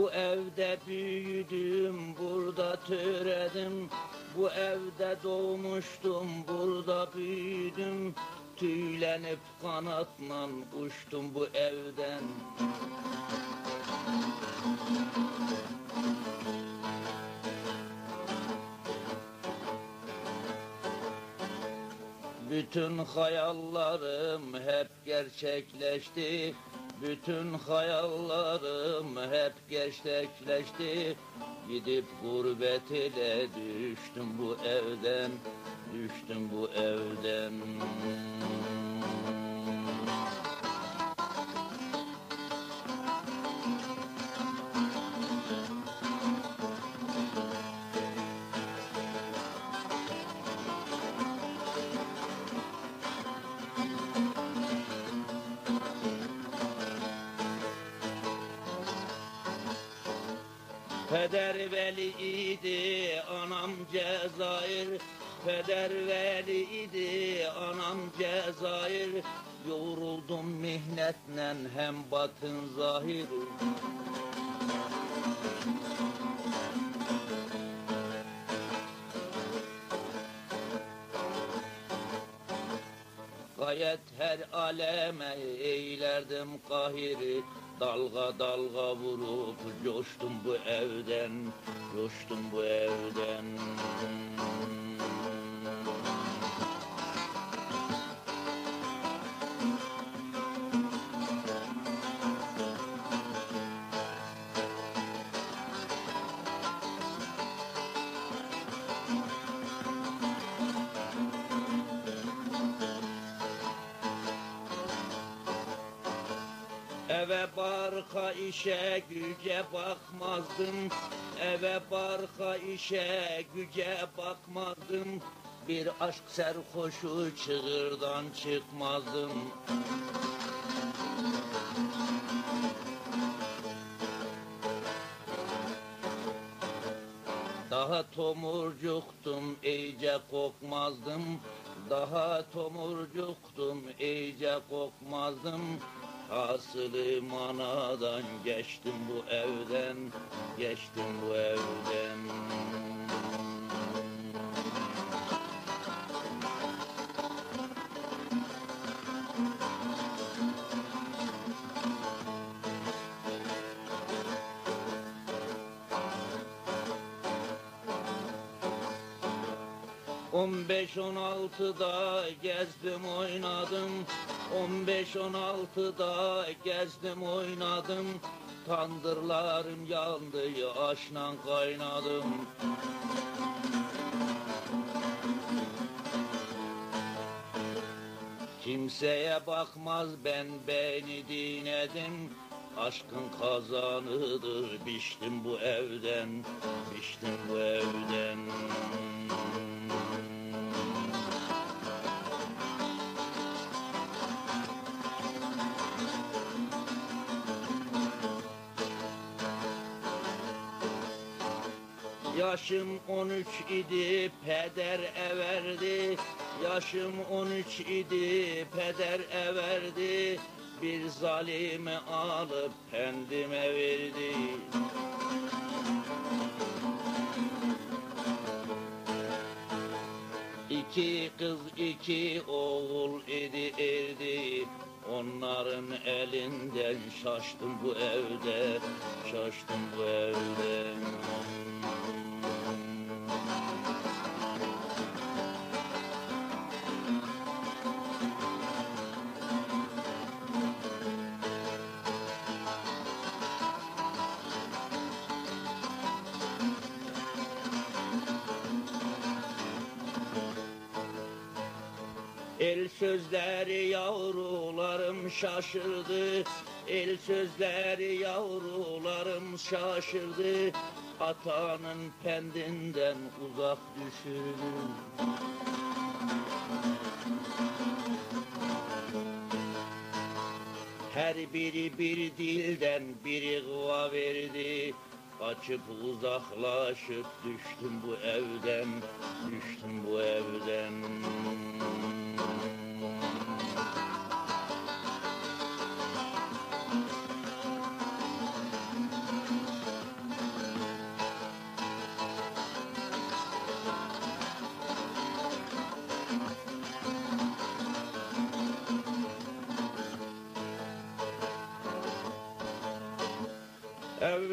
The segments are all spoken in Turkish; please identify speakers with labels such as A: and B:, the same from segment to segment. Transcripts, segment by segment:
A: Bu evde büyüdüm, burada türedim. Bu evde doğmuştum, burada büyüdüm. Tüylenip kanatla uçtum bu evden. Bütün hayallarım hep gerçekleşti. Bütün hayallarım hep gerçekleşti. Gidip gurbet ile düştüm bu evden, düştüm bu evden. Peder veli idi anam Cezayir. Peder veli idi anam Cezayir. Yoruldum mihnetle hem batın zahir. Gayet her aleme eylerdim kahiri Dalga dalga vurup coştum bu evden Coştum bu evden Eve barka işe güce bakmazdım. Eve barka işe güce bakmazdım. Bir aşk serhoşu çığırdan çıkmazdım. Daha tomurcuktum iyice kokmazdım. Daha tomurcuktum iyice kokmazdım Hasılı manadan geçtim bu evden Geçtim bu evden On beş on altıda gezdim oynadım. On beş on altıda gezdim oynadım. Tandırlarım yandı aşla kaynadım. Kimseye bakmaz ben beni dinledim. Aşkın kazanıdır biçtim bu evden Biçtim bu evden Yaşım 13 idi peder everdi. Yaşım 13 idi peder everdi. Bir zalimi alıp pendime verdi. İki kız iki oğul idi erdi. Onların elinden şaştım bu evde. Şaştım bu evde El sözleri yavrularım şaşırdı. El sözleri yavrularım şaşırdı. Atanın pendinden uzak düşürdü Her biri bir dilden biri kıva verdi. Kaçıp uzaklaşıp düştüm bu evden Düştüm bu evden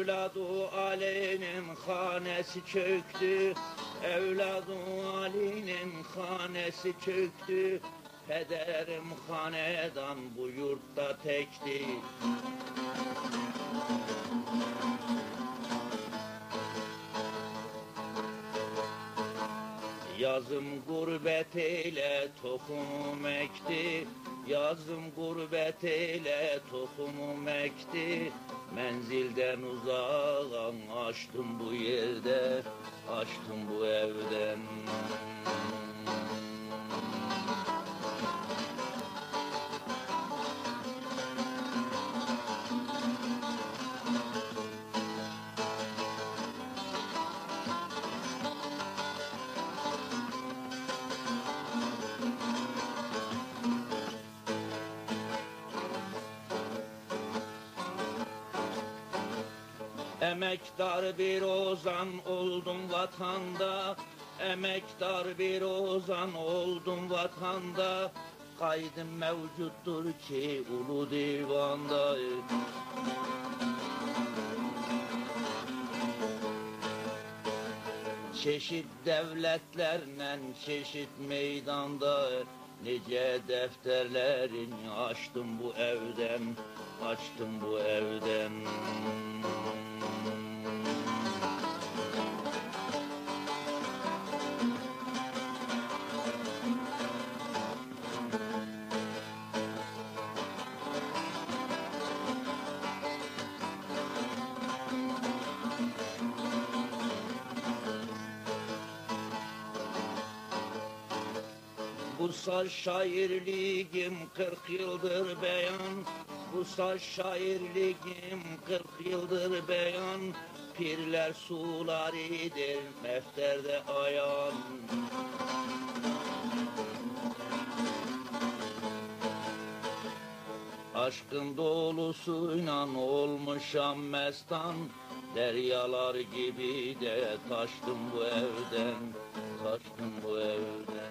A: Evladı Ali'nin hanesi çöktü. Evladı Ali'nin hanesi çöktü. Pederim hanedan bu yurtta tekti. Yazım gurbet ile tohumum ekti. Yazım gurbet ile tohumum ekti Menzilden uzağım açtım bu yerde Açtım bu evden Emektar bir ozan oldum vatanda. Emektar bir ozan oldum vatanda. Kaydım mevcuttur ki ulu divanda. Çeşit devletlerle çeşit meydanda. Nice defterlerin açtım bu evden Açtım bu evden Bu saz şairliğim kırk yıldır beyan. Bu saz şairliğim kırk yıldır beyan. Pirler sularidir mefterde ayan. Aşkın dolusuyla olmuşam mestan. Deryalar gibi de taştım bu evden Taştım bu evden